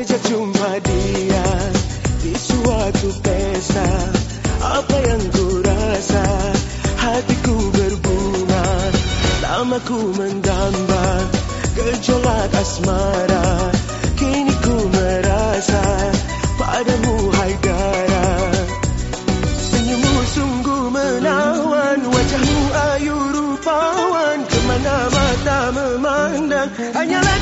saja cuma dia di suatu pesta. Apa yang ku rasa hatiku berbunga lama ku mendamba gejolak asmara kini ku merasa padamu hai dara. Senyummu sungguh menawan wajahmu ayu rupawan. Ke mana mata memandang hanyalah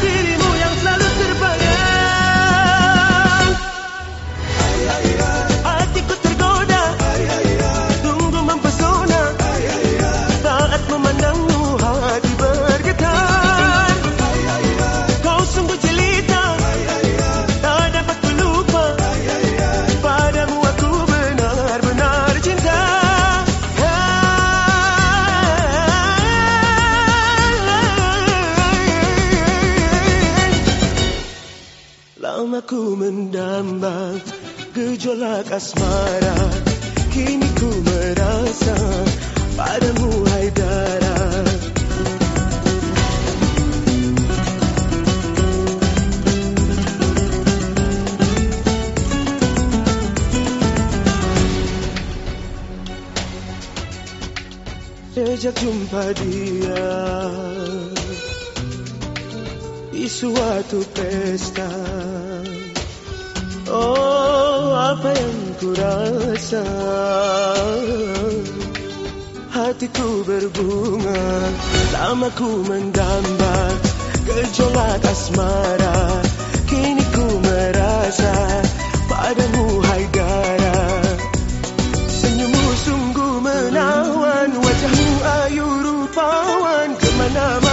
ku mendamba gejolak asmara Kini ku merasa padamu Haidara. Sejak jumpa dia di suatu pesta. Oh apa yang ku rasa? Hatiku berbunga Lama ku mendambat Gejolak asmara Kini ku merasa Padamu hai Senyummu sungguh menawan Wajahmu ayu rupawan Ke mana-mana